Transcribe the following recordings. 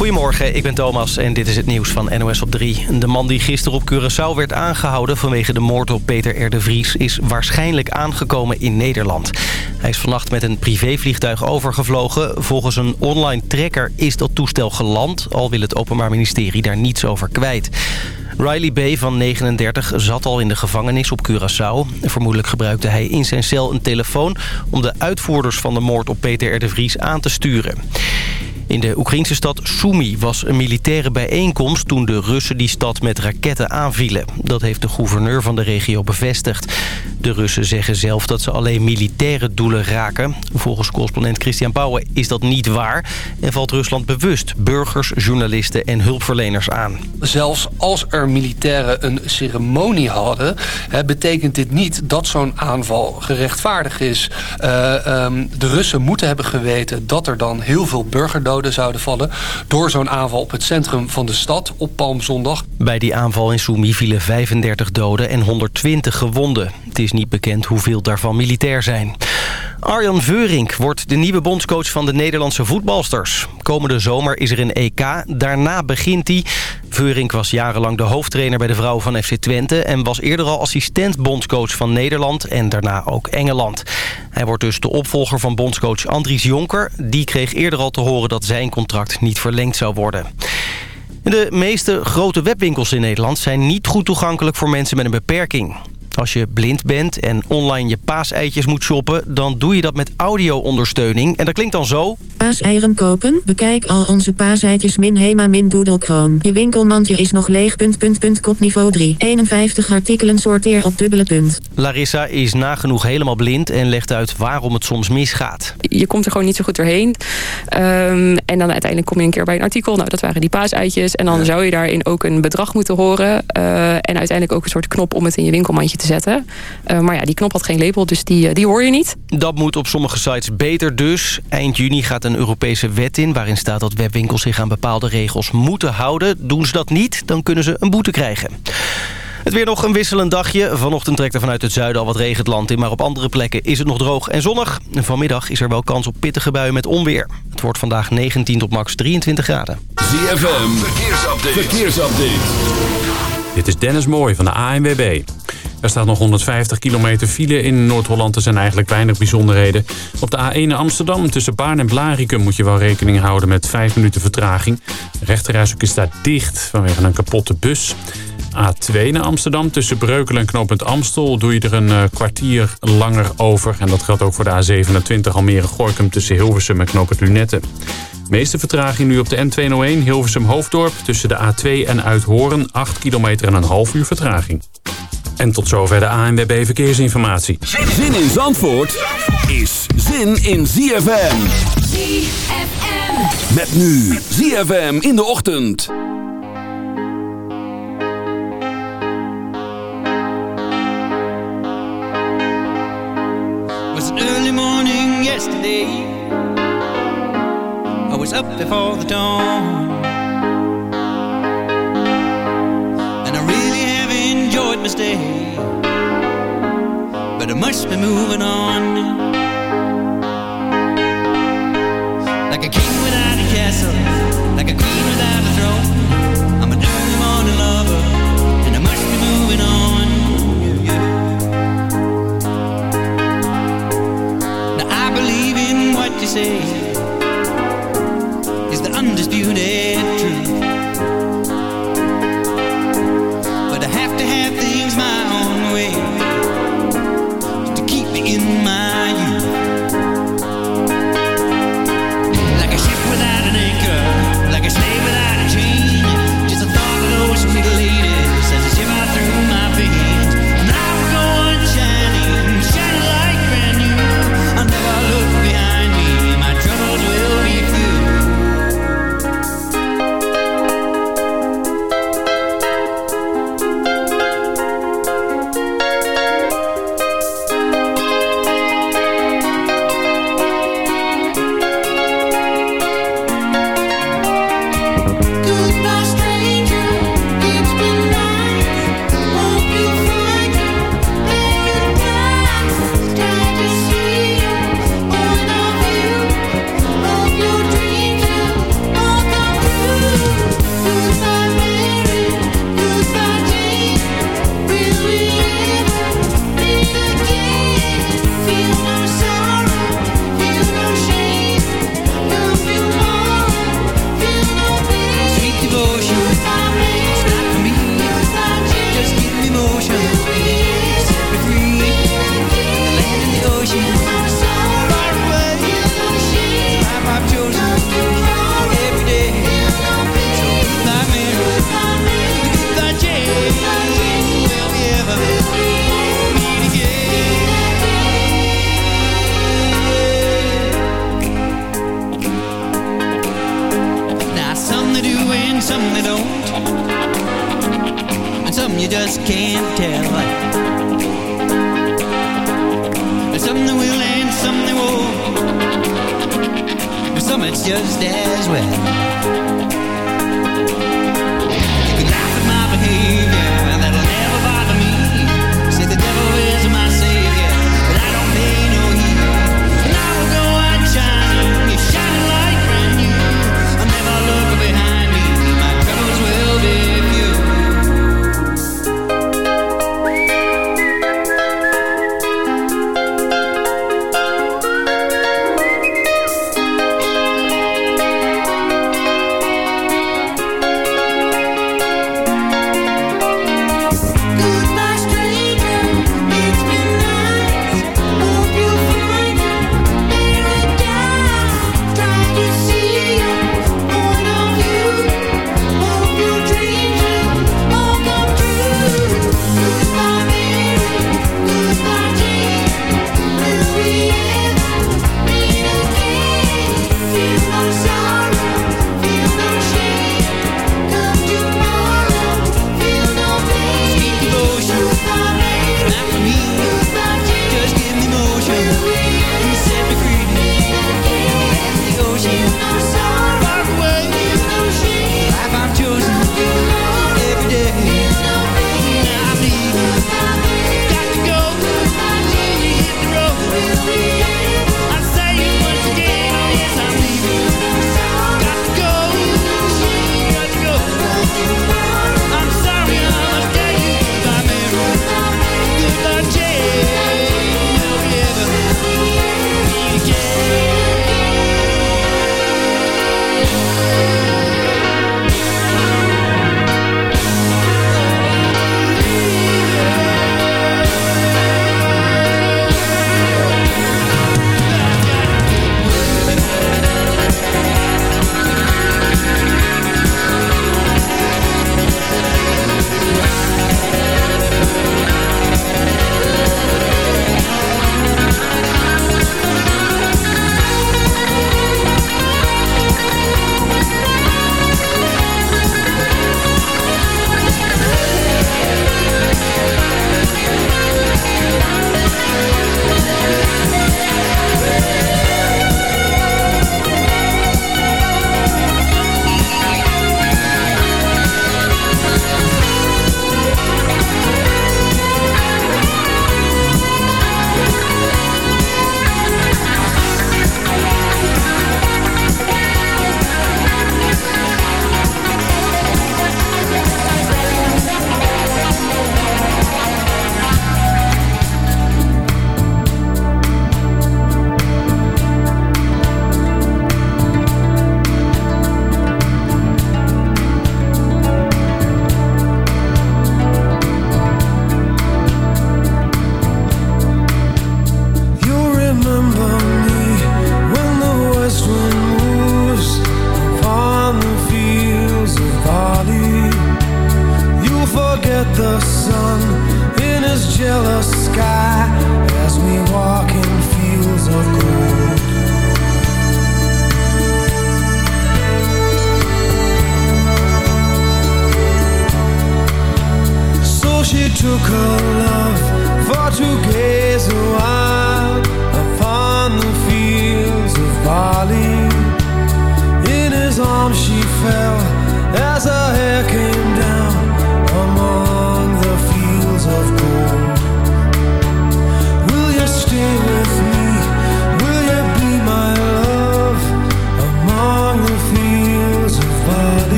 Goedemorgen, ik ben Thomas en dit is het nieuws van NOS op 3. De man die gisteren op Curaçao werd aangehouden vanwege de moord op Peter R. de Vries... is waarschijnlijk aangekomen in Nederland. Hij is vannacht met een privévliegtuig overgevlogen. Volgens een online tracker is dat toestel geland... al wil het Openbaar Ministerie daar niets over kwijt. Riley B. van 39 zat al in de gevangenis op Curaçao. Vermoedelijk gebruikte hij in zijn cel een telefoon... om de uitvoerders van de moord op Peter R. de Vries aan te sturen. In de Oekraïnse stad Sumy was een militaire bijeenkomst... toen de Russen die stad met raketten aanvielen. Dat heeft de gouverneur van de regio bevestigd. De Russen zeggen zelf dat ze alleen militaire doelen raken. Volgens correspondent Christian Pauwen is dat niet waar... en valt Rusland bewust burgers, journalisten en hulpverleners aan. Zelfs als er militairen een ceremonie hadden... betekent dit niet dat zo'n aanval gerechtvaardigd is. Uh, um, de Russen moeten hebben geweten dat er dan heel veel burgerdoden zouden vallen... door zo'n aanval op het centrum van de stad op Palmzondag. Bij die aanval in Soumi vielen 35 doden en 120 gewonden. Het is niet bekend hoeveel daarvan militair zijn. Arjan Veurink wordt de nieuwe bondscoach van de Nederlandse voetbalsters. Komende zomer is er een EK, daarna begint hij. Veurink was jarenlang de hoofdtrainer bij de vrouwen van FC Twente... en was eerder al assistent bondscoach van Nederland en daarna ook Engeland. Hij wordt dus de opvolger van bondscoach Andries Jonker. Die kreeg eerder al te horen dat zijn contract niet verlengd zou worden. De meeste grote webwinkels in Nederland zijn niet goed toegankelijk voor mensen met een beperking. Als je blind bent en online je paaseitjes moet shoppen... dan doe je dat met audio-ondersteuning. En dat klinkt dan zo... Paaseieren kopen? Bekijk al onze paaseitjes min Hema min Doodle Je winkelmandje is nog leeg. Punt, punt, punt, kopniveau 3. 51 artikelen sorteer op dubbele punt. Larissa is nagenoeg helemaal blind en legt uit waarom het soms misgaat. Je komt er gewoon niet zo goed doorheen. Um, en dan uiteindelijk kom je een keer bij een artikel. Nou, dat waren die paaseitjes. En dan zou je daarin ook een bedrag moeten horen. Uh, en uiteindelijk ook een soort knop om het in je winkelmandje te zetten. Uh, maar ja, die knop had geen label, dus die, uh, die hoor je niet. Dat moet op sommige sites beter dus. Eind juni gaat een Europese wet in... waarin staat dat webwinkels zich aan bepaalde regels moeten houden. Doen ze dat niet, dan kunnen ze een boete krijgen. Het weer nog een wisselend dagje. Vanochtend trekt er vanuit het zuiden al wat regen het land in... maar op andere plekken is het nog droog en zonnig. En vanmiddag is er wel kans op pittige buien met onweer. Het wordt vandaag 19 tot max 23 graden. ZFM, verkeersupdate. verkeersupdate. Dit is Dennis Mooij van de ANWB. Er staat nog 150 kilometer file in Noord-Holland. Er zijn eigenlijk weinig bijzonderheden. Op de A1 Amsterdam tussen Baarn en Blarikum moet je wel rekening houden met 5 minuten vertraging. De rechterrijstrook is daar dicht vanwege een kapotte bus. A2 naar Amsterdam tussen Breukelen en knooppunt Amstel doe je er een uh, kwartier langer over. En dat geldt ook voor de A27 Almere-Gorkum tussen Hilversum en knooppunt Lunette. Meeste vertraging nu op de N201 Hilversum-Hoofddorp tussen de A2 en Uithoren 8 kilometer en een half uur vertraging. En tot zover de ANWB Verkeersinformatie. Zin in Zandvoort is zin in ZFM. ZFM. Met nu ZFM in de ochtend. Yesterday. I was up before the dawn. And I really have enjoyed my stay. But I must be moving on. Like a king without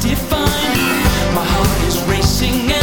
Define. My heart is racing.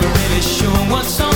never really sure what's on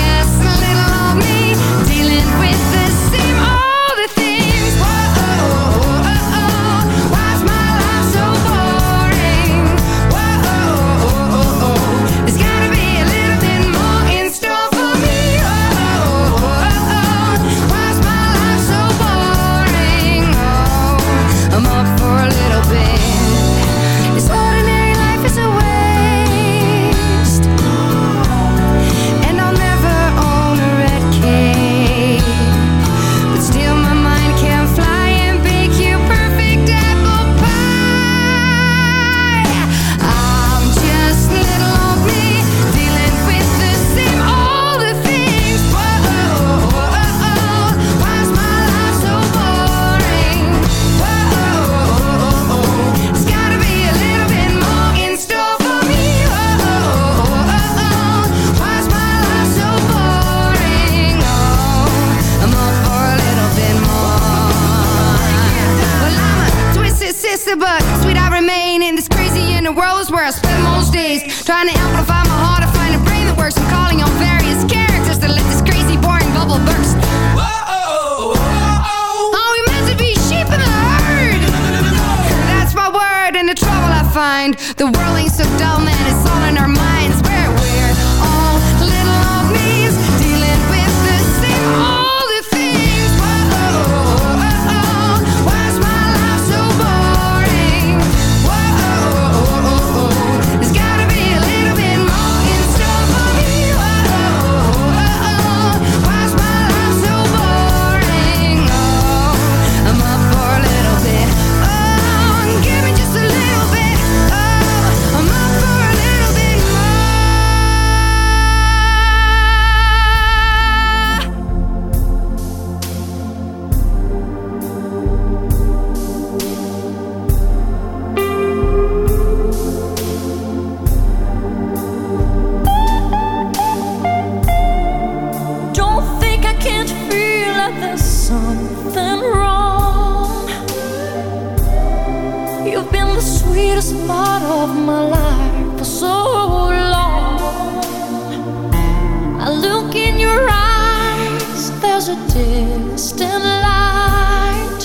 a distant light.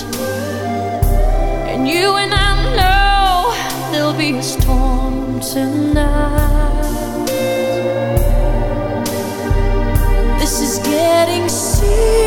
And you and I know there'll be a storm tonight. This is getting serious.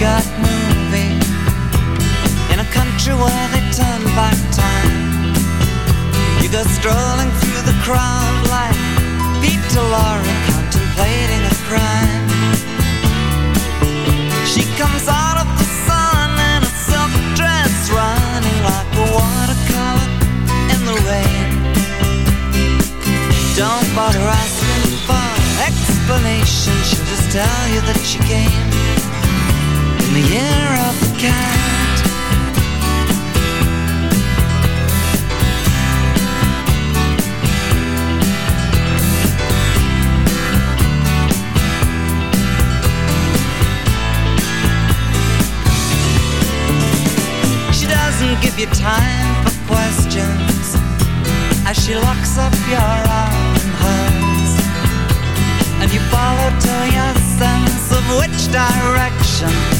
Bogart movie In a country where they turn back time. You go strolling through the crowd like Peter Lorre contemplating a crime. She comes out of the sun in a silk dress Running like a watercolor in the rain. Don't bother asking for explanation She'll just tell you that she came The of the cat. She doesn't give you time for questions As she locks up your arm And you follow to your sense of which direction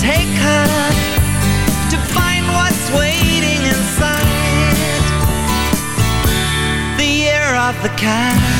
take her to find what's waiting inside the year of the cat.